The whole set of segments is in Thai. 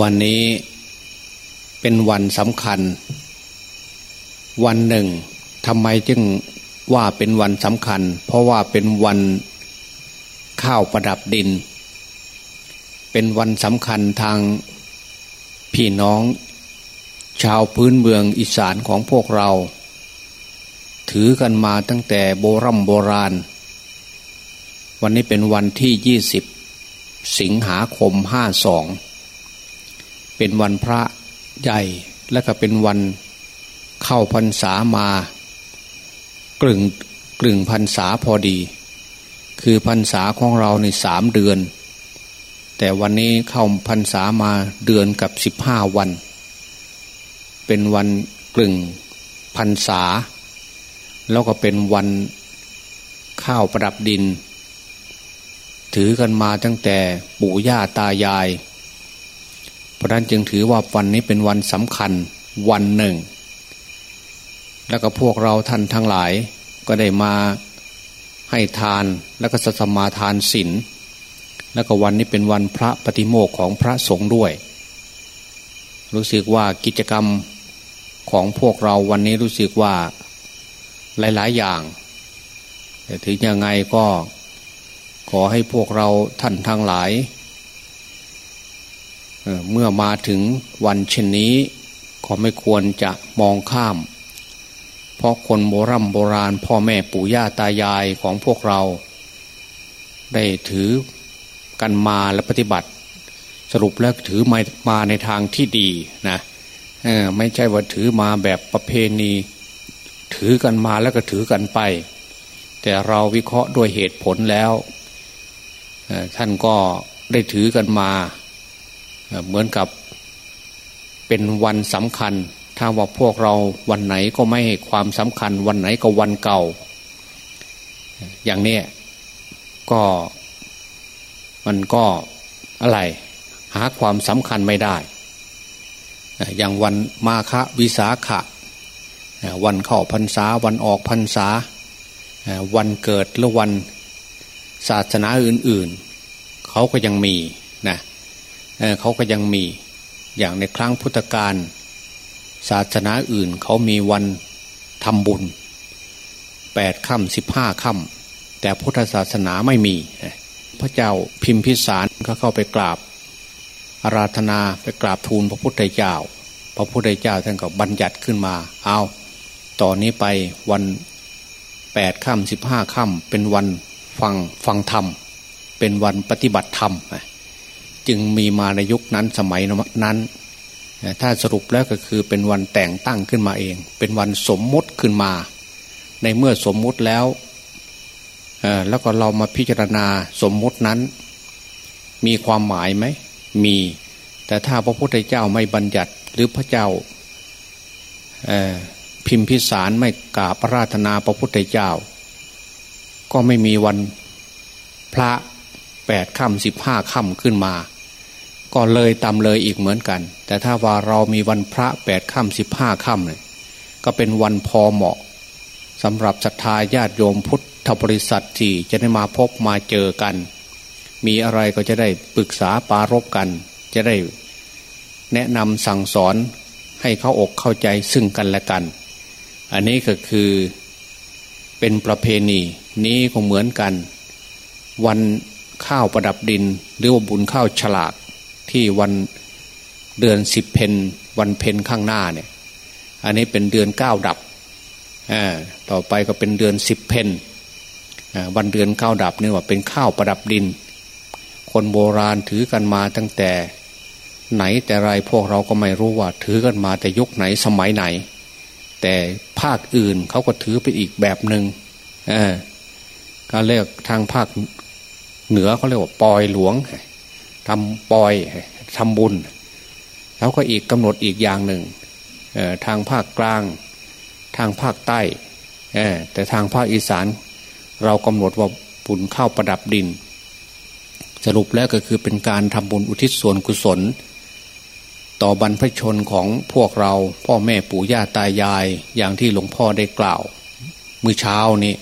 วันนี้เป็นวันสำคัญ วันหนึ่งทำไมจึงว่าเป็นวันสำคัญ เพราะว่าเป็นวันข้าวประดับดิน เป็นวันสำคัญทางพี่น้อง ชาวพื้นเมืองอีสานของพวกเรา ถือกันมาตั้งแต่โบรโบราณ วันนี้เป็นวันที่ยี่สิบสิงหาคมห้าสอง เป็นวันพระใหญ่และก็เป็นวันเข้าพรรษามากลึงกลึงพรรษาพอดี คือพรรษาของเราในสามเดือน แต่วันนี้เข้าพรรษามาเดือนกับสิบห้าวัน เป็นวันกลึงพรรษา แล้วก็เป็นวันข้าวประดับดิน ถือกันมาตั้งแต่ปู่ย่าตายาย เพราะนั้นจึงถือว่าวันนี้เป็นวันสำคัญวันหนึ่ง แล้วก็พวกเราท่านทั้งหลายก็ได้มาให้ทานแล้วก็สัสมาทานศีลแล้วก็วันนี้เป็นวันพระปฏิโมกของพระสงฆ์ด้วย รู้สึกว่ากิจกรรมของพวกเราวันนี้รู้สึกว่าหลาย ๆ อย่างแต่ถึงยังไงก็ขอให้พวกเราท่านทั้งหลาย เมื่อมาถึงวันเช่นนี้ก็ไม่ควรจะมองข้าม เพราะคนโบรโบราณพ่อแม่ปู่ย่าตายายของพวกเรา ได้ถือกันมาและปฏิบัติ สรุปแล้วถือมามาในทางที่ดีนะไม่ใช่ว่าถือมาแบบประเพณี ถือกันมาแล้วก็ถือกันไป แต่เราวิเคราะห์ด้วยเหตุผลแล้วท่านก็ได้ถือกันมา เหมือนกับเป็นวันสำคัญ ถ้าว่าพวกเราวันไหนก็ไม่ให้ความสำคัญ วันไหนก็วันเก่า อย่างนี้ก็มันก็อะไรหาความสำคัญไม่ได้ อย่างวันมาฆวิสาขะ วันเข้าพรรษา วันออกพรรษา วันเกิดหรือวันศาสนาอื่น ๆ เขาก็ยังมีนะเเขาก็ยังมีอย่างในครั้งพุทธกาลศาสนาอื่นเขามีวันทำบุญแปดค่ำสิบห้าค่ำแต่พุทธศาสนาไม่มี พระเจ้าพิมพิสารก็เข้าไปกราบอาราธนาไปกราบทูลพระพุทธเจ้า พระพุทธเจ้าท่านก็บัญญัติขึ้นมา เอาต่อนนี้ไปวันแปดค่ำสิบห้าค่ำเป็นวันฟังฟังธรรม เป็นวันปฏิบัติธรรม จึงมีมาในยุคนั้นสมัยนั้น ถ้าสรุปแล้วก็คือเป็นวันแต่งตั้งขึ้นมาเอง เป็นวันสมมติขึ้นมา ในเมื่อสมมติแล้วแล้วก็เรามาพิจารณาสมมตินั้น มีความหมายไหมมี แต่ถ้าพระพุทธเจ้าไม่บัญญัติหรือพระเจ้าพิมพิสารไม่กราบพระราธนาพระพุทธเจ้า ก็ไม่มีวันพระแปดค่ำสิบห้าค่ำขึ้นมา ก็เลยตามเลยอีกเหมือนกัน แต่ถ้าว่าเรามีวันพระแปดค่ำสิบห้าค่ำเนี่ยก็เป็นวันพอเหมาะสำหรับศรัทธาญาติโยมพุทธบริษัทที่จะได้มาพบมาเจอกัน มีอะไรก็จะได้ปรึกษาปารบกัน จะได้แนะนำสั่งสอนให้เข้าอกเข้าใจซึ่งกันและกัน อันนี้ก็คือเป็นประเพณีนี้ก็เหมือนกัน วันข้าวประดับดินหรือว่าบุญข้าวฉลาก ที่วันเดือนสิบเพนวันเพนข้างหน้าเนี่ย อันนี้เป็นเดือนเก้าดับต่อไปก็เป็นเดือนสิบเพนวันเดือนเก้าดับนี่ว่าเป็นข้าวประดับดิน คนโบราณถือกันมาตั้งแต่ไหนแต่ไรพวกเราก็ไม่รู้ว่า ถือกันมาแต่ยุคไหนสมัยไหน แต่ภาคอื่นเขาก็ถือไปอีกแบบหนึง่งก็เรียกทางภาคเหนือเขาเรียกว่าปอยหลวง ทำปลอยทำบุญ แล้วก็อีกกำหนดอีกอย่างหนึ่งทางภาคกลางทางภาคใต้แต่ทางภาคอีสาน เรากำหนดว่าบุญข้าวประดับดิน สรุปแล้วก็คือเป็นการทำบุญอุทิศส่วนกุศล ต่อบรรพชนของพวกเราพ่อแม่ปู่ย่าตายายอย่างที่หลวงพ่อได้กล่าว เมื่อเช้านี้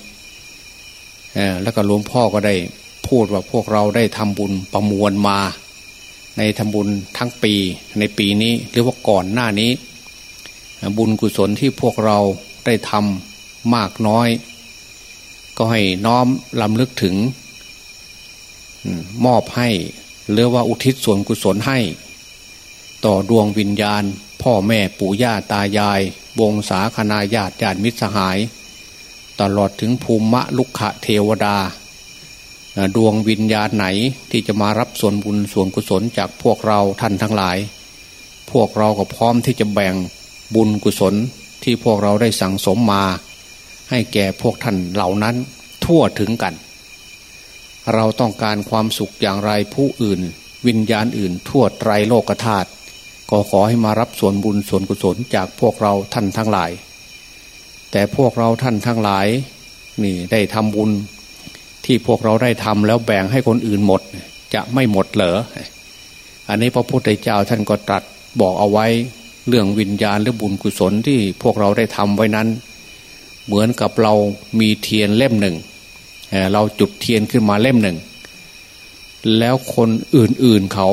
แล้วก็หลวงพ่อก็ได้ พูดว่าพวกเราได้ทำบุญประมวลมา ในทำบุญทั้งปีในปีนี้หรือว่าก่อนหน้านี้ บุญกุศลที่พวกเราได้ทำมากน้อย ก็ให้น้อมลำลึกถึง มอบให้หรือว่าอุทิศส่วนกุศลให้ ต่อดวงวิญญาณ พ่อแม่ปู่ย่าตายาย วงศาคณาญาติญาติมิตรสหาย ตลอดถึงภูมิลุกขะเทวดา ดวงวิญญาณไหนที่จะมารับส่วนบุญส่วนกุศลจากพวกเราท่านทั้งหลาย พวกเราก็พร้อมที่จะแบ่งบุญกุศลที่พวกเราได้สั่งสมมา ให้แก่พวกท่านเหล่านั้นทั่วถึงกัน เราต้องการความสุขอย่างไรผู้อื่น วิญญาณอื่นทั่วไตรโลกธาตุก็ขอให้มารับส่วนบุญส่วนกุศลจากพวกเราท่านทั้งหลาย แต่พวกเราท่านทั้งหลายนี่ได้ทำบุญ ที่พวกเราได้ทำแล้วแบ่งให้คนอื่นหมด จะไม่หมดเหรออันนี้พระพุทธเจ้าท่านก็ตรัสบอกเอาไว้เรื่องวิญญาณหรือบุญกุศลที่พวกเราได้ทำไว้นั้น เหมือนกับเรามีเทียนเล่มหนึ่งเราจุดเทียนขึ้นมาเล่มหนึ่ง แล้วคนอื่นๆเขา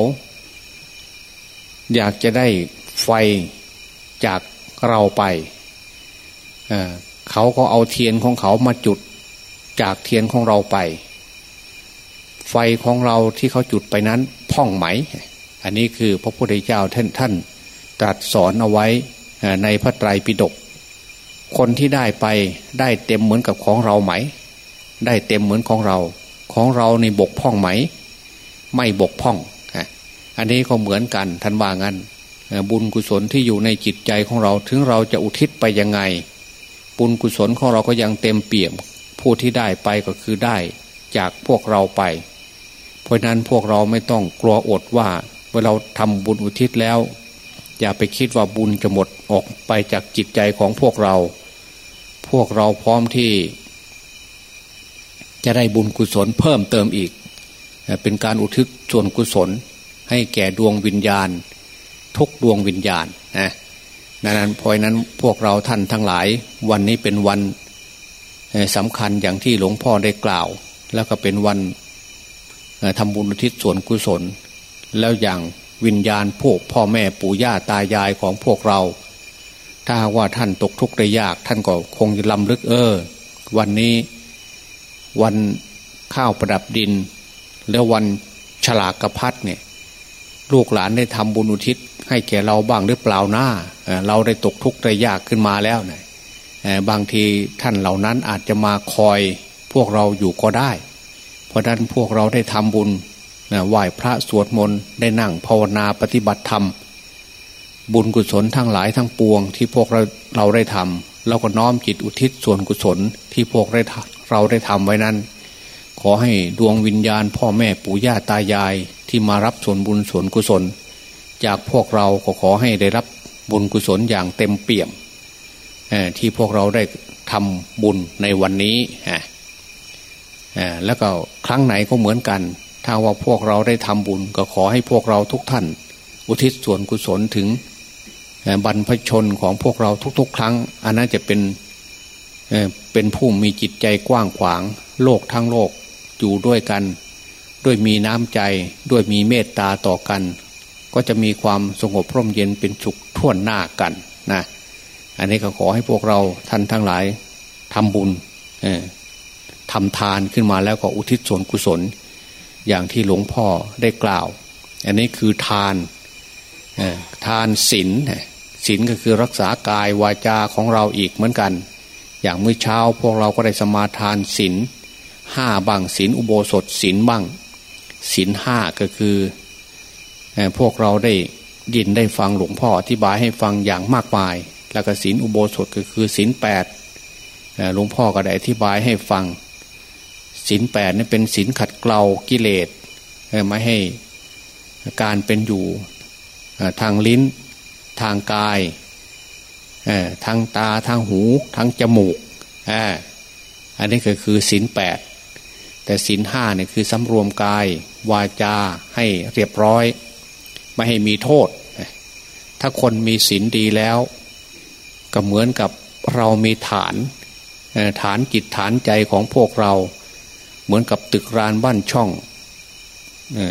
อยากจะได้ไฟจากเราไปเเขาก็เอาเทียนของเขามาจุด จากเทียนของเราไป ไฟของเราที่เขาจุดไปนั้นพ่องไหม อันนี้คือพระพุทธเจ้าท่านท่านตรัสสอนเอาไว้ในพระไตรปิฎกคนที่ได้ไปได้เต็มเหมือนกับของเราไหม ได้เต็มเหมือนของเรา ของเราในบกพ่องไหม ไม่บกพ่องอันนี้ก็เหมือนกันท่านว่างั้นบุญกุศลที่อยู่ในจิตใจของเราถึงเราจะอุทิศไปยังไง บุญกุศลของเราก็ยังเต็มเปี่ยม ผู้ที่ได้ไปก็คือได้จากพวกเราไป เพราะนั้นพวกเราไม่ต้องกลัวอดว่าเมื่อเราทำบุญอุทิศแล้ว อย่าไปคิดว่าบุญจะหมดออกไปจากจิตใจของพวกเรา พวกเราพร้อมที่ จะได้บุญกุศลเพิ่มเติมอีก เป็นการอุทิศส่วนกุศล ให้แก่ดวงวิญญาณ ทุกดวงวิญญาณนะนั้นเพราะนั้นพวกเราท่านทั้งหลาย วันนี้เป็นวัน สำคัญอย่างที่หลวงพ่อได้กล่าว แล้วก็เป็นวันทำบุญอุทิศส่วนกุศล แล้วอย่างวิญญาณพวกพ่อแม่ปู่ย่าตายายของพวกเรา ถ้าว่าท่านตกทุกข์ได้ยากท่านก็คงจะลำลึกเออ วันนี้วันข้าวประดับดิน แล้ววันฉลากกระพัดเนี่ยลูกหลานได้ทำบุญอุทิศให้แก่เราบ้างหรือเปล่าหน้าเราได้ตกทุกข์ได้ยากขึ้นมาแล้วเนี่ย บางทีท่านเหล่านั้นอาจจะมาคอยพวกเราอยู่ก็ได้ เพราะนั้นพวกเราได้ทำบุญไหว้พระสวดมนต์ได้นั่งภาวนาปฏิบัติธรรม บุญกุศลทั้งหลายทั้งปวง ที่พวกเราเราได้ทำเราก็น้อมจิตอุทิศส่วนกุศลที่พวกเราได้ทำไว้นั้น ขอให้ดวงวิญญาณ พ่อแม่ปู่ย่าตายายที่มารับส่วนบุญส่วนกุศล จากพวกเราก็ขอให้ได้รับบุญกุศลอย่างเต็มเปี่ยม ที่พวกเราได้ทำบุญในวันนี้แล้วก็ครั้งไหนก็เหมือนกัน ถ้าว่าพวกเราได้ทำบุญ ก็ขอให้พวกเราทุกท่าน อุทิศส่วนกุศลถึงบรรพชนของพวกเราทุก ๆ ครั้ง อันนั้นจะเป็นเป็นผู้มีจิตใจกว้างขวาง โลกทั้งโลกอยู่ด้วยกัน ด้วยมีน้ำใจด้วยมีเมตตาต่อกัน ก็จะมีความสงบร่มเย็นเป็นสุขท่วนหน้ากันนะ อันนี้ก็ขอให้พวกเราท่านทั้งหลายทำบุญทำทานขึ้นมาแล้วก็อุทิศส่วนกุศล อย่างที่หลวงพ่อได้กล่าว อันนี้คือทานทานศีลศีลก็คือรักษากายวาจาของเราอีกเหมือนกัน อย่างเมื่อเช้าพวกเราก็ได้สมาทานศีลห้าบังศีลอุโบสถศีลบังศีลห้าก็คือพวกเราได้ยินได้ฟังหลวงพ่ออธิบายให้ฟังอย่างมากมาย แล้วก็ศีลอุโบสถก็คือศีลแปดหลวงพ่อก็ได้อธิบายให้ฟังศีลแปดนี่เป็นศีลขัดเกลากิเลสไม่ให้การเป็นอยู่ทางลิ้นทางกายทางตาทางหูทางจมูกอันนี้ก็คือศีลแปดแต่ศีลห้าเนี่ยคือสำรวมกาย วาจาให้เรียบร้อย ไม่ให้มีโทษ ถ้าคนมีศีลดีแล้ว ก็เหมือนกับเรามีฐานฐานจิตฐานใจของพวกเรา เหมือนกับตึกรานบ้านช่อง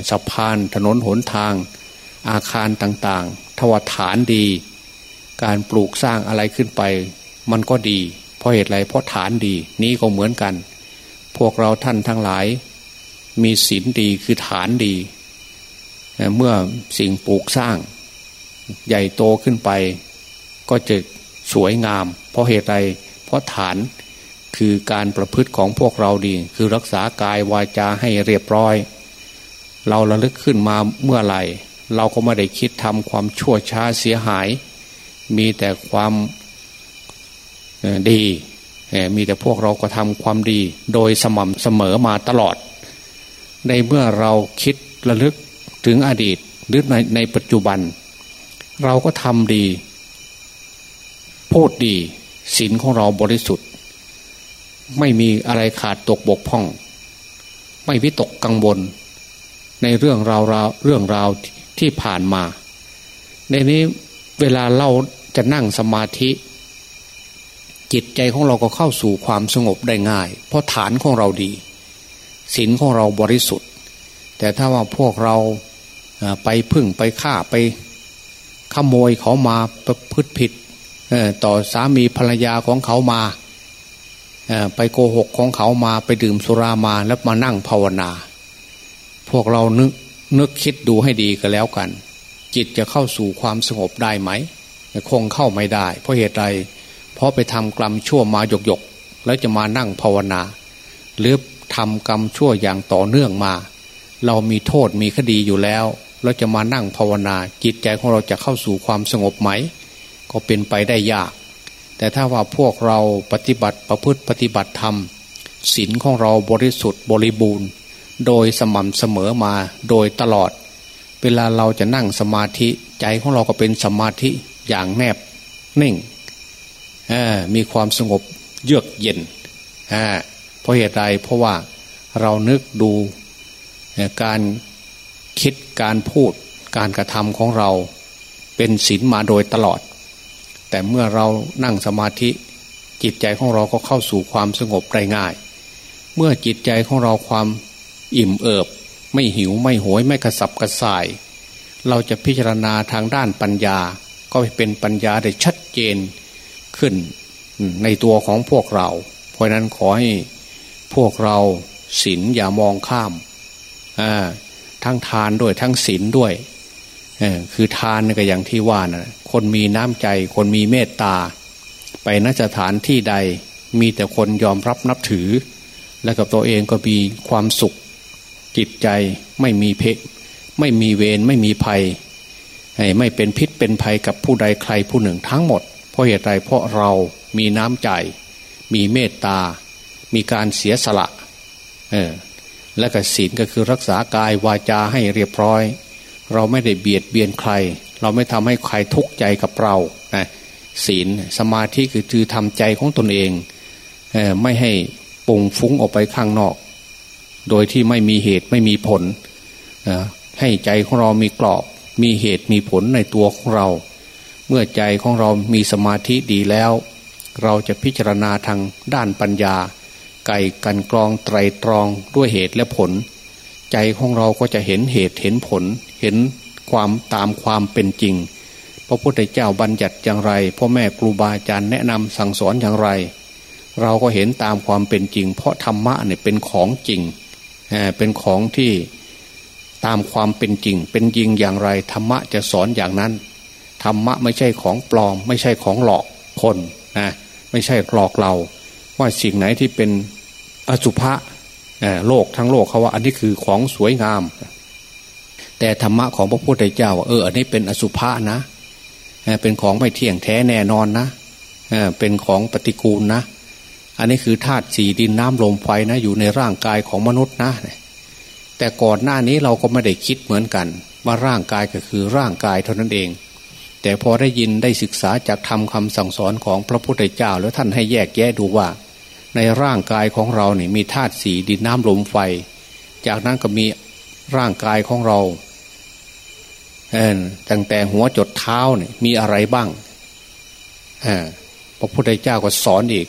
สะพานถนนหนทาง อาคารต่างๆทวฐานดี การปลูกสร้างอะไรขึ้นไป มันก็ดี เพราะเหตุไรเพราะฐานดี นี้ก็เหมือนกัน พวกเราท่านทั้งหลาย มีศีลดีคือฐานดี เมื่อสิ่งปลูกสร้าง ใหญ่โตขึ้นไป ก็จะ สวยงาม เพราะเหตุไรเพราะฐานคือการประพฤติของพวกเราดี คือรักษากายวาจาให้เรียบร้อย เราระลึกขึ้นมาเมื่อไหร่ เราก็ไม่ได้คิดทำความชั่วช้าเสียหาย มีแต่ความดี มีแต่พวกเราก็ทำความดี โดยสม่ำเสมอมาตลอด ในเมื่อเราคิดระลึกถึงอดีตหรือในในปัจจุบัน เราก็ทำดี พูดดีศีลของเราบริสุทธิ์ ไม่มีอะไรขาดตกบกพร่อง ไม่วิตกกังวล ในเรื่องราวราวเรื่องราวที่ผ่านมา ในนี้เวลาเราจะนั่งสมาธิ จิตใจของเราก็เข้าสู่ความสงบได้ง่าย เพราะฐานของเราดีศีลของเราบริสุทธิ์ แต่ถ้าว่าพวกเราไปพึ่งไปฆ่าไปขโมยเขามาประพฤติผิด ต่อสามีภรรยาของเขามาไปโกหกของเขามาไปดื่มสุรามาแล้วมานั่งภาวนา พวกเรานึกนึกคิดดูให้ดีก็แล้วกัน จิตจะเข้าสู่ความสงบได้ไหม คงเข้าไม่ได้ เพราะเหตุใดเพราะไปทำกรรมชั่วมาหยกหยกแล้วจะมานั่งภาวนา หรือทำกรรมชั่วอย่างต่อเนื่องมา เรามีโทษมีคดีอยู่แล้ว เราจะมานั่งภาวนา จิตใจของเราจะเข้าสู่ความสงบไหม ก็เป็นไปได้ยาก แต่ถ้าว่าพวกเราปฏิบัติประพฤติปฏิบัติธรรมศีลของเราบริสุทธิ์บริบูรณ์ โดยสม่ำเสมอมาโดยตลอด เวลาเราจะนั่งสมาธิใจของเราก็เป็นสมาธิอย่างแนบนิ่งมีความสงบเยือกเย็นเพราะเหตุใดเพราะว่าเรานึกดูการคิดการพูดการกระทำของเราเป็นศีลมาโดยตลอด แต่เมื่อเรานั่งสมาธิ จิตใจของเราก็เข้าสู่ความสงบได้ง่าย เมื่อจิตใจของเราความอิ่มเอิบ ไม่หิวไม่โหยไม่กระสับกระส่าย เราจะพิจารณาทางด้านปัญญา ก็เป็นปัญญาได้ชัดเจนขึ้นในตัวของพวกเรา เพราะนั้นขอให้พวกเราศีลอย่ามองข้ามทั้งทานด้วยทั้งศีลด้วย คือทานก็อย่างที่ว่านะคนมีน้ำใจ คนมีเมตตา ไปนสถานที่ใดมีแต่คนยอมรับนับถือ และกับตัวเองก็มีความสุข จิตใจไม่มีเพศไม่มีเวรไม่มีภัยไม่เป็นพิษเป็นภัยกับผู้ใดใครผู้หนึ่งทั้งหมด เพราะเหตุใดเพราะเรามีน้ำใจ มีเมตตา มีการเสียสละเออและก็ศีลก็คือรักษากายวาจาให้เรียบร้อย เราไม่ได้เบียดเบียนใคร เราไม่ทำให้ใครทุกข์ใจกับเรานะศีลสมาธิคือคือทำใจของตนเองเอไม่ให้ปุ่งฟุ้งออกไปข้างนอก โดยที่ไม่มีเหตุไม่มีผลให้ใจของเรามีกรอบ มีเหตุมีผลในตัวของเรา เมื่อใจของเรามีสมาธิดีแล้ว เราจะพิจารณาทางด้านปัญญา ไก่กันกรองไตรตรองด้วยเหตุและผล ใจของเราก็จะเห็นเหตุเห็นผล เห็นความตามความเป็นจริง พระพุทธเจ้าบัญญัติอย่างไรพ่อแม่ครูบาอาจารย์แนะนำสั่งสอนอย่างไร เราก็เห็นตามความเป็นจริง เพราะธรรมะเนี่ยเป็นของจริงเป็นของที่ตามความเป็นจริง เป็นจริงอย่างไรธรรมะจะสอนอย่างนั้นธรรมะไม่ใช่ของปลอม ไม่ใช่ของหลอกคนนะไม่ใช่หลอกเรา ว่าสิ่งไหนที่เป็นอสุภะโลกทั้งโลกเขาว่าอันนี้คือของสวยงาม แต่ธรรมะของพระพุทธเจ้าเอออันนี้เป็นอสุภะนะเป็นของไม่เที่ยงแท้แน่นอนนะเป็นของปฏิกูลนะ อันนี้คือธาตุสี่ดินน้ำลมไฟนะ อยู่ในร่างกายของมนุษย์นะ แต่ก่อนหน้านี้เราก็ไม่ได้คิดเหมือนกัน ว่าร่างกายก็คือร่างกายเท่านั้นเอง แต่พอได้ยินได้ศึกษาจากทำคำสั่งสอนของพระพุทธเจ้า แล้วท่านให้แยกแยะดูว่า ในร่างกายของเราเนี่ยมีธาตุสี่ดินน้ำลมไฟ จากนั้นก็มีร่างกายของเรา ตั้งแต่หัวจดเท้าเนี่ยมีอะไรบ้างพระพุทธเจ้าก็สอนอีก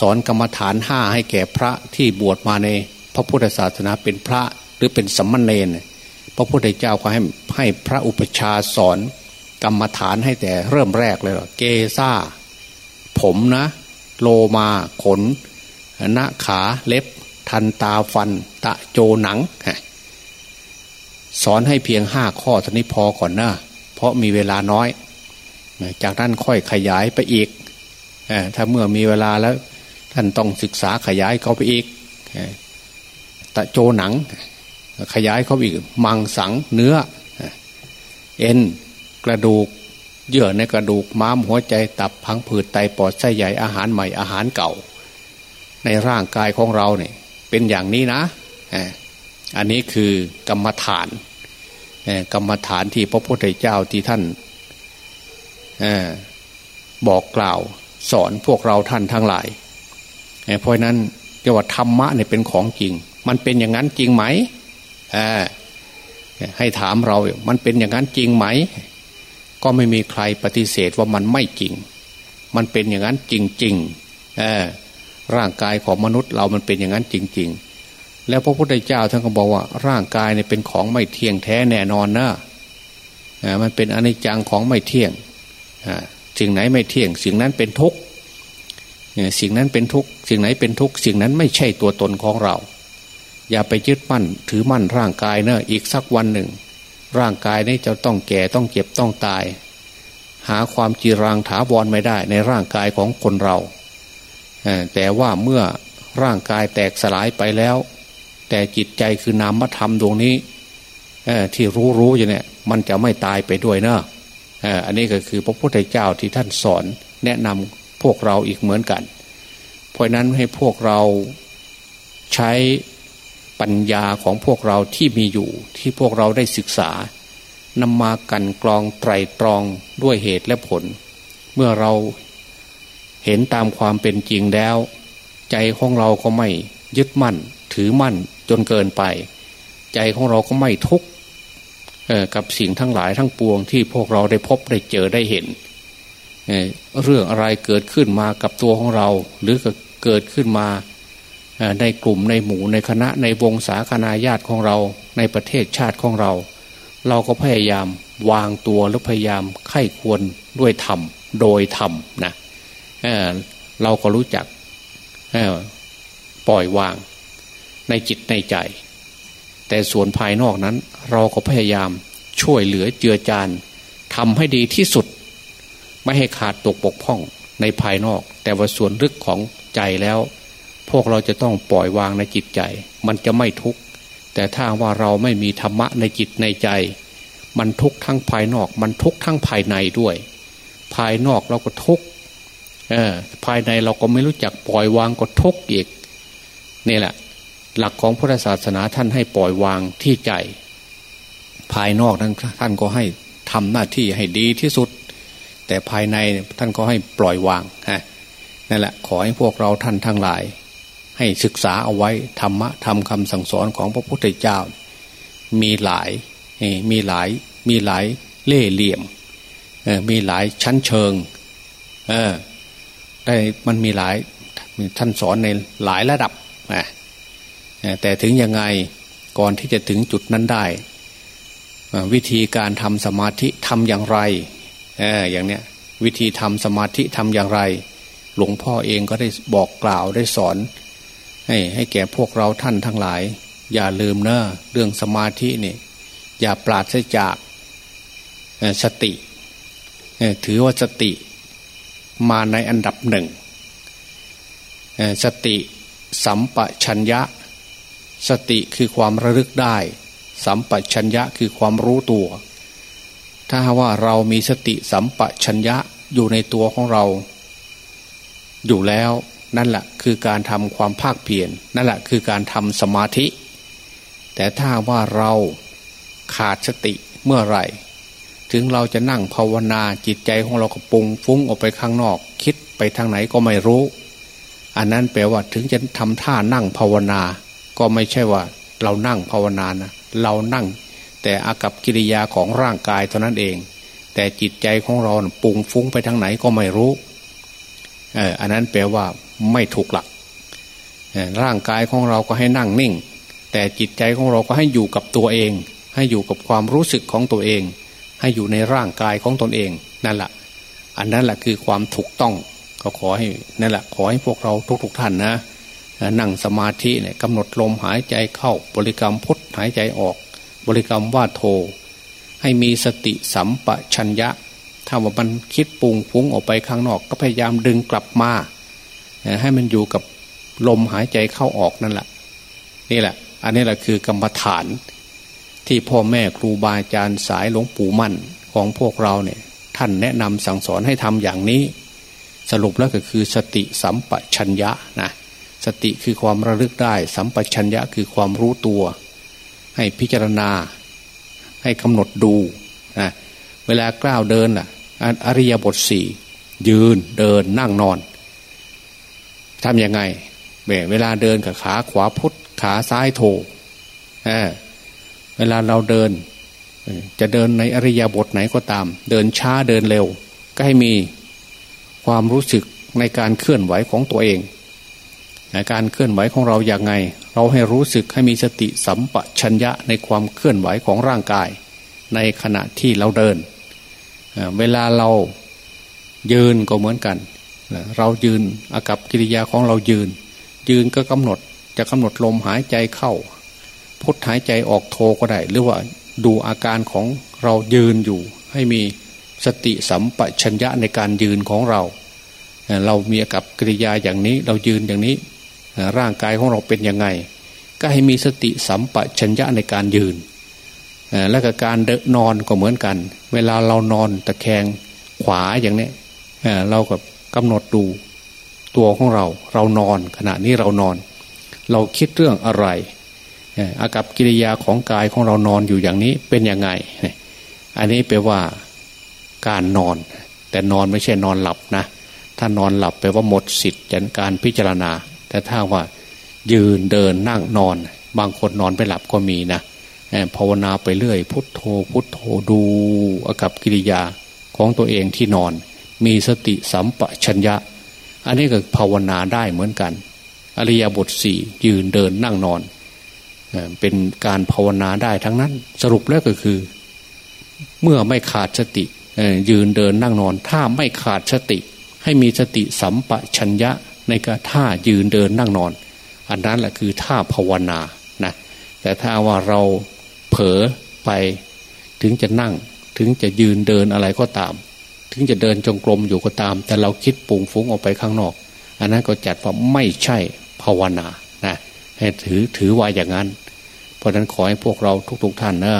สอนกรรมฐานห้าให้แก่พระที่บวชมาในพระพุทธศาสนาเป็นพระหรือเป็นสัมมเนนพระพุทธเจ้าก็ให้ให้พระอุปชาสอนกรรมฐานให้แต่เริ่มแรกเลยเกซ่า ผมนะ โลมาขนหน้าขาเล็บ ทันตาฟัน ตะโจหนัง สอนให้เพียงห้าข้อท่านี้พอก่อนนะเพราะมีเวลาน้อย จากนั้นค่อยขยายไปอีก ถ้าเมื่อมีเวลาแล้ว ท่านต้องศึกษาขยายเขาไปอีกตะโจหนัง ขยายเขาอีก มังสังเนื้อ เอ็นกระดูก เยื่อในกระดูกม้ามหัวใจตับพังผืดไตปอดไส้ใหญ่อาหารใหม่อาหารเก่า ในร่างกายของเราเนี่ยเป็นอย่างนี้นะ อันนี้คือกรรมฐานกรรมฐานที่พระพุทธเจ้าที่ท่านบอกกล่าวสอนพวกเราท่านทั้งหลาย เพราะนั้นจะว่าธรรมะเนี่ยเป็นของจริง มันเป็นอย่างนั้นจริงไหมให้ถามเรา มันเป็นอย่างนั้นจริงไหม ก็ไม่มีใครปฏิเสธว่ามันไม่จริง มันเป็นอย่างนั้นจริงๆร่างกายของมนุษย์เรามันเป็นอย่างนั้นจริง ๆ แล้วพระพุทธเจ้าท่านก็บอกว่า ร่างกายเนี่ยเป็นของไม่เที่ยงแท้แน่นอนนะมันเป็นอนิจจังของไม่เที่ยงสิ่งไหนไม่เที่ยง สิ่งนั้นเป็นทุกข์สิ่งนั้นเป็นทุกข์สิ่งไหนเป็นทุกข์สิ่งนั้นไม่ใช่ตัวตนของเรา อย่าไปยึดมั่น ถือมั่นร่างกายเนอะอีกสักวันหนึ่ง ร่างกายนี้จะต้องแก่ต้องเจ็บต้องตาย หาความจีรังถาวรไม่ได้ในร่างกายของคนเราแต่ว่าเมื่อร่างกายแตกสลายไปแล้ว แต่จิตใจคือนามธรรมดวงนี้ที่รู้รู้อยู่เนี่ย มันจะไม่ตายไปด้วยเนอะอันนี้ก็คือพระพุทธเจ้าที่ท่านสอนแนะนำพวกเราอีกเหมือนกัน เพราะนั้นให้พวกเราใช้ปัญญาของพวกเราที่มีอยู่ที่พวกเราได้ศึกษานำมากันกรองไตรตรองด้วยเหตุและผล เมื่อเราเห็นตามความเป็นจริงแล้ว ใจของเราก็ไม่ยึดมั่น ถือมั่น จนเกินไป ใจของเราก็ไม่ทุกข์กับสิ่งทั้งหลายทั้งปวงที่พวกเราได้พบได้เจอได้เห็นเเรื่องอะไรเกิดขึ้นมากับตัวของเรา หรือเกิดขึ้นมาในกลุ่มในหมู่ในคณะในวงศาคณาญาติของเราในประเทศชาติของเรา เราก็พยายามวางตัวหรือพยายามไข้ควรด้วยธรรมโดยธรรมนะเเราก็รู้จักปล่อยวาง ในจิตในใจ แต่ส่วนภายนอกนั้น เราก็พยายามช่วยเหลือเจือจานทำให้ดีที่สุด ไม่ให้ขาดตกปกพ่องในภายนอก แต่ว่าส่วนลึกของใจแล้ว พวกเราจะต้องปล่อยวางในจิตใจ มันจะไม่ทุกข์แต่ถ้าว่าเราไม่มีธรรมะในจิตในใจ มันทุกข์ทั้งภายนอก มันทุกข์ทั้งภายในด้วย ภายนอกเราก็ทุกข์ภายในเราก็ไม่รู้จักปล่อยวางก็ทุกข์อีกนี่แหละ หลักของพุทธศาสนาท่านให้ปล่อยวางที่ใจ ภายนอกนั้นท่านก็ให้ทำหน้าที่ให้ดีที่สุด แต่ภายในท่านก็ให้ปล่อยวางฮะนั่นแหละขอให้พวกเราท่านทั้งหลาย ให้ศึกษาเอาไว้ธรรมะทำคำสั่งสอนของพระพุทธเจ้า มีหลายมีหลายมีหลายเล่เหลี่ยมมีหลายชั้นเชิงได้มันมีหลายท่านสอนในหลายระดับ แต่ถึงยังไงก่อนที่จะถึงจุดนั้นได้ วิธีการทำสมาธิทำอย่างไรอย่างเนี้ยวิธีทำสมาธิทำอย่างไร หลวงพ่อเองก็ได้บอกกล่าวได้สอน ให้ให้แก่พวกเราท่านทั้งหลาย อย่าลืมเนะเรื่องสมาธินี่อย่าปราศจากสติถือว่าสติมาในอันดับหนึ่งสติสัมปชัญญะ สติคือความระลึกได้ สัมปชัญญะคือความรู้ตัว ถ้าว่าเรามีสติสัมปชัญญะอยู่ในตัวของเรา อยู่แล้วนั่นแหละคือการทำความภาคเพียรนั่นแหละคือการทำสมาธิ แต่ถ้าว่าเราขาดสติเมื่อไหร่ ถึงเราจะนั่งภาวนาจิตใจของเราก็ปุงฟุ้งออกไปข้างนอก คิดไปทางไหนก็ไม่รู้ อันนั้นแปลว่าถึงจะทำท่านั่งภาวนา ก็ไม่ใช่ว่าเรานั่งภาวนานะเรานั่ง แต่อากับกิริยาของร่างกายเท่านั้นเอง แต่จิตใจของเราปุงฟุ้งไปทางไหนก็ไม่รู้เอออันนั้นแปลว่าไม่ถูกหลักร่างกายของเราก็ให้นั่งนิ่ง แต่จิตใจของเราก็ให้อยู่กับตัวเอง ให้อยู่กับความรู้สึกของตัวเอง ให้อยู่ในร่างกายของตนเองนั่นแหละอันนั้นแหละคือความถูกต้องก็ขอให้นั่นแหละขอให้พวกเราทุกๆทท่านนะ นั่งสมาธิเนี่ยกำหนดลมหายใจเข้าบริกรรมพุทหายใจออก บริกรรมว่าโท ให้มีสติสัมปชัญญะ ถ้าว่ามันคิดปุงฟุ้งออกไปข้างนอก ก็พยายามดึงกลับมาให้มันอยู่กับลมหายใจเข้าออกนั่นแหละนี่แหละ อันนี้แหละคือกรรมฐาน ที่พ่อแม่ครูบาอาจารย์สายหลวงปู่มั่นของพวกเราเนี่ยท่านแนะนำสั่งสอนให้ทำอย่างนี้ สรุปแล้วก็คือสติสัมปชัญญะนะ สติคือความระลึกได้ สัมปชัญญะคือความรู้ตัว ให้พิจารณา ให้กำหนดดูนะเวลากล้าวเดินล่ะอริยบทสี่ยืนเดินนั่งนอนทำยังไงเวลาเดินกับขาขวาพุทขาซ้ายโถเเวลาเราเดิน จะเดินในอริยบทไหนก็ตาม เดินช้าเดินเร็ว ก็ให้มีความรู้สึกในการเคลื่อนไหวของตัวเอง การเคลื่อนไหวของเราอย่างไง เราให้รู้สึกให้มีสติสัมปชัญญะในความเคลื่อนไหวของร่างกาย ในขณะที่เราเดิน เวลาเรายืนก็เหมือนกัน เรายืนอากับกิริยาของเรายืน ยืนก็กำหนดจะกำหนดลมหายใจเข้าพุทหายใจออกโทก็ได้ หรือว่าดูอาการของเรายืนอยู่ ให้มีสติสัมปชัญญะในการยืนของเรา เรามีอากับกิริยาอย่างนี้ เรายืนอย่างนี้ ร่างกายของเราเป็นยังไง ก็ให้มีสติสัมปชัญญะในการยืน และก็การเดนอนก็เหมือนกัน เวลาเรานอนตะแคงขวาอย่างนี้เรากับกำหนดดูตัวของเรา เรานอนขณะนี้เรานอน เราคิดเรื่องอะไรอากับกิริยาของกายของเรานอนอยู่อย่างนี้เป็นยังไง อันนี้แปลว่าการนอน แต่นอนไม่ใช่นอนหลับนะ ถ้านอนหลับแปลว่าหมดสิทธิ์จากการพิจารณา แต่ถ้าว่ายืนเดินนั่งนอน บางคนนอนไปหลับก็มีนะภาวนาไปเรื่อย พุทโธ พุทโธดูอากับกิริยาของตัวเองที่นอน มีสติสัมปชัญญะ อันนี้ก็ภาวนาได้เหมือนกัน อริยบทสี่ยืนเดินนั่งนอนเป็นการภาวนาได้ทั้งนั้น สรุปแล้วก็คือ เมื่อไม่ขาดสติยืนเดินนั่งนอน ถ้าไม่ขาดสติ ให้มีสติสัมปชัญญะ ในการท่ายืนเดินนั่งนอน อันนั้นแหละคือท่าภาวนานะแต่ถ้าว่าเราเผลอไปถึงจะนั่งถึงจะยืนเดินอะไรก็ตาม ถึงจะเดินจงกรมอยู่ก็ตาม แต่เราคิดปุ่งฟุ้งออกไปข้างนอก อันนั้นก็จัดว่าไม่ใช่ภาวนานะให้ถือถือว่าอย่างนั้น เพราะนั้นขอให้พวกเราทุกๆทท่านนะ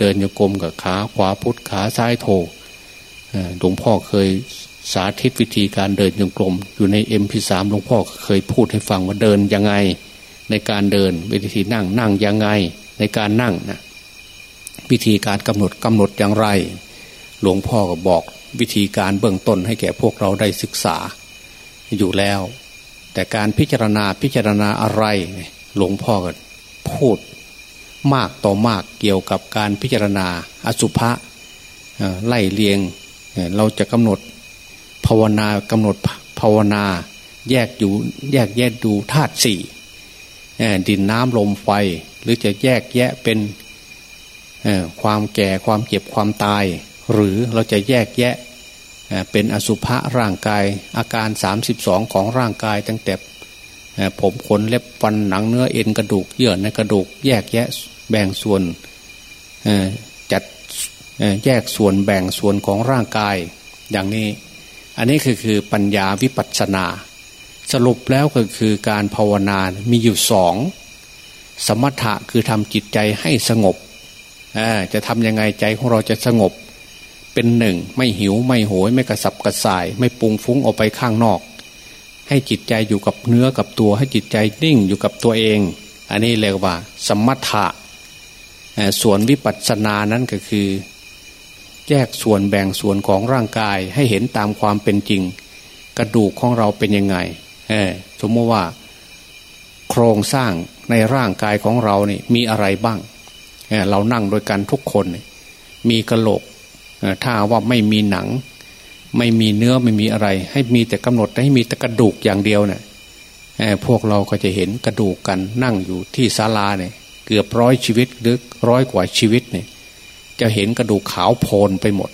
เดินโยกรมกับขาขวาพุทธขาซ้ายโถหลวงพ่อเคย สาธิตวิธีการเดินจงกรมอยู่ในเอ็มพีสามหลวงพ่อเคยพูดให้ฟังว่าเดินยังไง ในการเดินวิธีนั่งนั่งยังไง ในการนั่งนะวิธีการกำหนดกำหนดอย่างไร หลวงพ่อก็บอกวิธีการเบื้องต้นให้แก่พวกเราได้ศึกษาอยู่แล้ว แต่การพิจารณาพิจารณาอะไร หลวงพ่อก็พูดมากต่อมากเกี่ยวกับการพิจารณาอสุภะไล่เลียงเราจะกำหนด ภาวนากำหนดภาวนาแยกอยู่แยกแยกดูธาตุสี่ดินน้ำลมไฟ หรือจะแยกแยะเป็นความแก่ความเจ็บความตาย หรือเราจะแยกแยะเป็นอสุภะร่างกายอาการ 32 ของร่างกายตั้งแต่ผมขนเล็บฟันหนังเนื้อเอ็นกระดูกเยื่อในกระดูก แยกแยะแบ่งส่วนจัดแยกส่วนแบ่งส่วนของร่างกาย อย่างนี้ อันนี้คือคือปัญญาวิปัสนา สรุปแล้วก็คือการภาวนา มีอยู่สอง สมถะคือทำจิตใจให้สงบ จะทำยังไงใจของเราจะสงบ เป็นหนึ่ง ไม่หิวไม่โหย ไม่กระสับกระส่าย ไม่ปุงฟุ้งออกไปข้างนอก ให้จิตใจอยู่กับเนื้อกับตัวให้จิตใจนิ่งอยู่กับตัวเอง อันนี้เรียกว่า สมถะส่วนวิปัสสนานั้นก็คือ แยกส่วนแบ่งส่วนของร่างกายให้เห็นตามความเป็นจริง กระดูกของเราเป็นยังไงสมมติว่า โครงสร้างในร่างกายของเราเนี่ยมีอะไรบ้างเเรานั่งโดยกันทุกคน มีกระโหลกถ้าว่าไม่มีหนัง ไม่มีเนื้อไม่มีอะไร ให้มีแต่กำหนดให้มีแต่กระดูกอย่างเดียวเนี่ยพวกเราก็จะเห็นกระดูกกันนั่งอยู่ที่ศาลาเนี่ยเกือบร้อยชีวิตหรือร้อยกว่าชีวิตเนี่ย จะเห็นกระดูกขาวโพลนไปหมด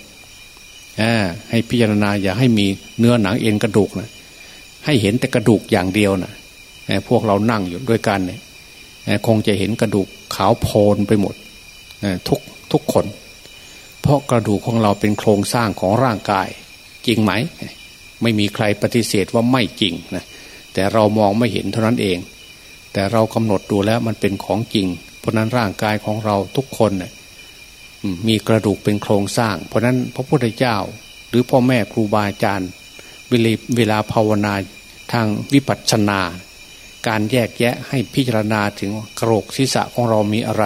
ให้พิจารณาอย่าให้มีเนื้อหนังเอ็นกระดูกนะให้เห็นแต่กระดูกอย่างเดียวนะพวกเรานั่งอยู่ด้วยกันเนี่ยคงจะเห็นกระดูกขาวโพลนไปหมดทุกทุกคน เพราะกระดูกของเราเป็นโครงสร้างของร่างกาย จริงไหม ไม่มีใครปฏิเสธว่าไม่จริงนะแต่เรามองไม่เห็นเท่านั้นเอง แต่เรากำหนดดูแล้วมันเป็นของจริง เพราะนั้นร่างกายของเราทุกคนเนี่ย มีกระดูกเป็นโครงสร้าง เพราะนั้นพระพุทธเจ้า หรือพ่อแม่ครูบาอาจารย์เวลาภาวนาทางวิปัสสนา การแยกแยะให้พิจารณาถึงกระโหลกศีรษะของเรามีอะไร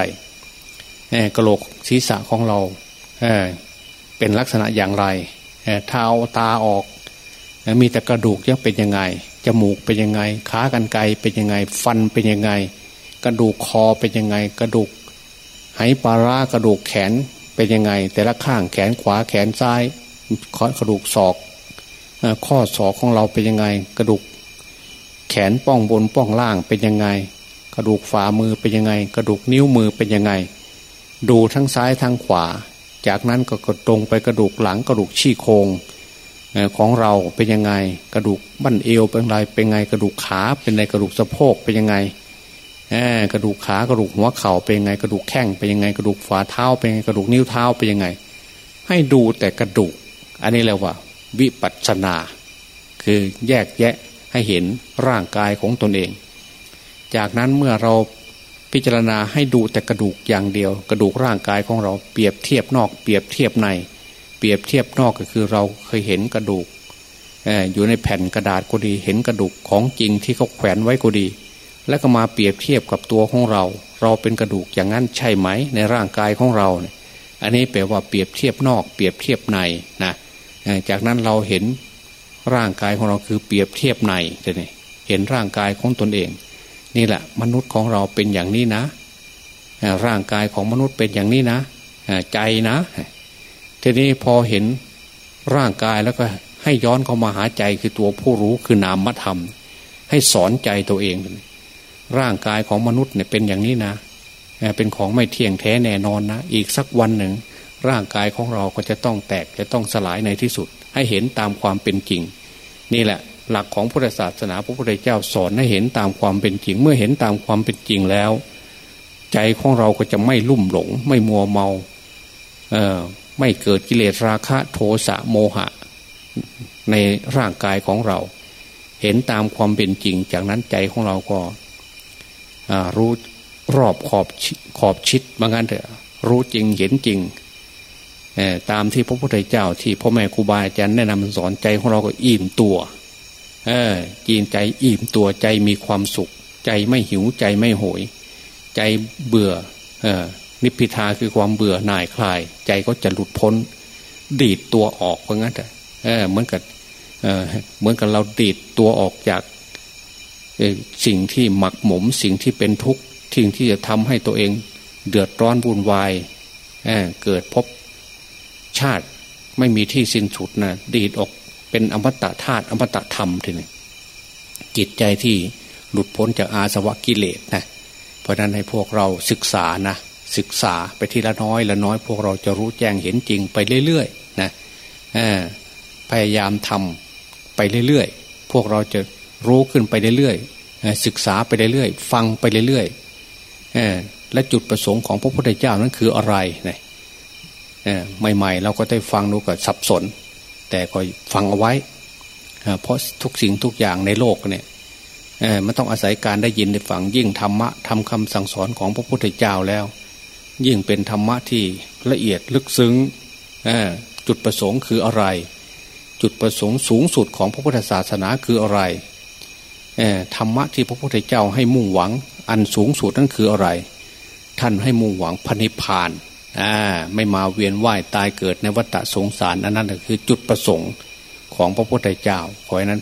กระโหลกศีรษะของเราเเป็นลักษณะอย่างไรเท้าตาออก มีแต่กระดูกยังเป็นยังไง จมูกเป็นยังไง ขากันไกรเป็นยังไง ฟันเป็นยังไง กระดูกคอเป็นยังไง กระดูก ไหปลาร้ากระดูกแขนเป็นยังไง แต่ละข้างแขนขวาแขนซ้ายกระดูกศอกข้อศอกของเราเป็นยังไง กระดูกแขนป้องบนป้องล่างเป็นยังไง กระดูกฝ่ามือเป็นยังไง กระดูกนิ้วมือเป็นยังไง ดูทั้งซ้ายทั้งขวา จากนั้นก็กดตรงไปกระดูกหลังกระดูกชี้โครงของเราเป็นยังไง กระดูกบั้นเอวเป็นไรเป็นไง กระดูกขาเป็นไงกระดูกสะโพกเป็นยังไง กระดูกขากระดูกหัวเข่าเป็นยังไงกระดูกแข้งเป็นยังไงกระดูกฝ่าเท้าเป็นยังไงกระดูกนิ้วเท้าเป็นยังไง ให้ดูแต่กระดูก อันนี้เรียกว่า วิปัสนา คือแยกแยะให้เห็นร่างกายของตนเอง จากนั้นเมื่อเราพิจารณาให้ดูแต่กระดูกอย่างเดียว กระดูกร่างกายของเราเปรียบเทียบนอกเปรียบเทียบใน เปรียบเทียบนอกก็คือเราเคยเห็นกระดูกอยู่ในแผ่นกระดาษก็ดี เห็นกระดูกของจริงที่เขาแขวนไว้ก็ดี แล้วก็มาเปรียบเทียบกับตัวของเรา เราเป็นกระดูกอย่างนั้นใช่ไหมในร่างกายของเราเนี่ยอันนี้แปลว่าเปรียบเทียบนอก เปรียบเทียบในนะจากนั้นเราเห็นร่างกายของเราคือเปรียบเทียบในเนี่ยเห็นร่างกายของตนเอง นี่แหละ มนุษย์ของเราเป็นอย่างนี้นะร่างกายของมนุษย์เป็นอย่างนี้นะใจนะ ทีนี้พอเห็นร่างกายแล้วก็ให้ย้อนเข้ามาหาใจคือตัวผู้รู้คือนามธรรม ให้สอนใจตัวเอง ร่างกายของมนุษย์เนี่ยเป็นอย่างนี้นะเป็นของไม่เที่ยงแท้แน่นอนนะอีกสักวันหนึ่ง ร่างกายของเราก็จะต้องแตกจะต้องสลายในที่สุด ให้เห็นตามความเป็นจริง นี่แหละ หลักของพุทธศาสนาพระพุทธเจ้าสอนให้เห็นตามความเป็นจริง เมื่อเห็นตามความเป็นจริงแล้ว ใจของเราก็จะไม่ลุ่มหลง ไม่มัวเมาเออไม่เกิดกิเลสราคะโทสะโมหะ ในร่างกายของเรา เห็นตามความเป็นจริง จากนั้นใจของเราก็ รู้รอบขอบขอบชิดบางงั้นเถอะรู้จริงเห็นจริงตามที่พระพุทธเจ้าที่พ่อแม่ครูบาอาจารย์แนะนำสอนใจของเราก็อิ่มตัวเออจีนใจอิ่มตัวใจมีความสุข ใจไม่หิวใจไม่โหย ใจเบื่อเออนิพพิทาคือความเบื่อหน่ายคลาย ใจก็จะหลุดพ้น ดีดตัวออกเพราะงั้นเถอะเออเหมือนกับเออเหมือนกับเราดีดตัวออกจาก สิ่งที่หมักหมมสิ่งที่เป็นทุกข์สิ่งที่จะทำให้ตัวเองเดือดร้อนวุ่นวายเเกิดพบชาติไม่มีที่สิ้นสุดนะดีดออกเป็นอมตะธาตุอมตะธรรมทีนี้จิตใจที่หลุดพ้นจากอาสวะกิเลสนะเพราะนั้นให้พวกเราศึกษานะศึกษาไปทีละน้อยละน้อย พวกเราจะรู้แจ้งเห็นจริงไปเรื่อยๆนะพยายามทำไปเรื่อยๆ พวกเราจะ รู้ขึ้นไปเรื่อยๆศึกษาไปเรื่อยๆฟังไปเรื่อยๆและจุดประสงค์ของพระพุทธเจ้านั้นคืออะไรเนี่ยใหม่ๆ เราก็ได้ฟังดูก็สับสน แต่ก็ฟังเอาไว้ เพราะทุกสิ่งทุกอย่างในโลกเนี่ยมันต้องอาศัยการได้ยินได้ฟังยิ่งธรรมะทำคำสั่งสอนของพระพุทธเจ้าแล้ว ยิ่งเป็นธรรมะที่ละเอียดลึกซึ้งจุดประสงค์คืออะไร จุดประสงค์สูงสุดของพระพุทธศาสนาคืออะไร ธรรมะที่พระพุทธเจ้าให้มุ่งหวัง อันสูงสุดนั่นคืออะไร ท่านให้มุ่งหวังพระนิพพานไม่มาเวียนว่ายตายเกิดในวัฏสงสารอันนั้นคือจุดประสงค์ของพระพุทธเจ้า ขอให้นั้น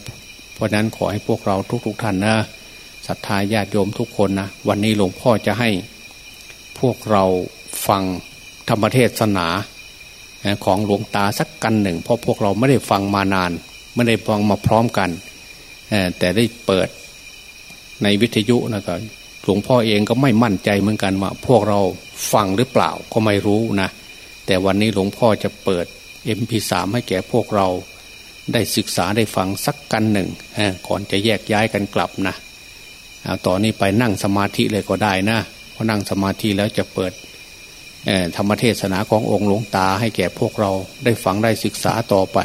เพราะนั้นขอให้พวกเราทุกๆทท่านนะศรัทธาญาติโยมทุกคนนะวันนี้หลวงพ่อจะให้พวกเราฟังธรรมเทศนาของหลวงตาสักกันหนึ่ง เพราะพวกเราไม่ได้ฟังมานาน ไม่ได้ฟังมาพร้อมกัน แต่ได้เปิดในวิทยุนะก็หลวงพ่อเองก็ไม่มั่นใจเหมือนกันว่า พวกเราฟังหรือเปล่าก็ไม่รู้นะ แต่วันนี้หลวงพ่อจะเปิด MP3 ให้แก่พวกเราได้ศึกษาได้ฟังสักกันหนึ่งก่อนจะแยกย้ายกันกลับนะต่อนนี้ไปนั่งสมาธิเลยก็ได้นะพอนั่งสมาธิแล้วจะเปิดธรรมเทศนาขององค์หลวงตาให้แก่พวกเราได้ฟังได้ศึกษาต่อไป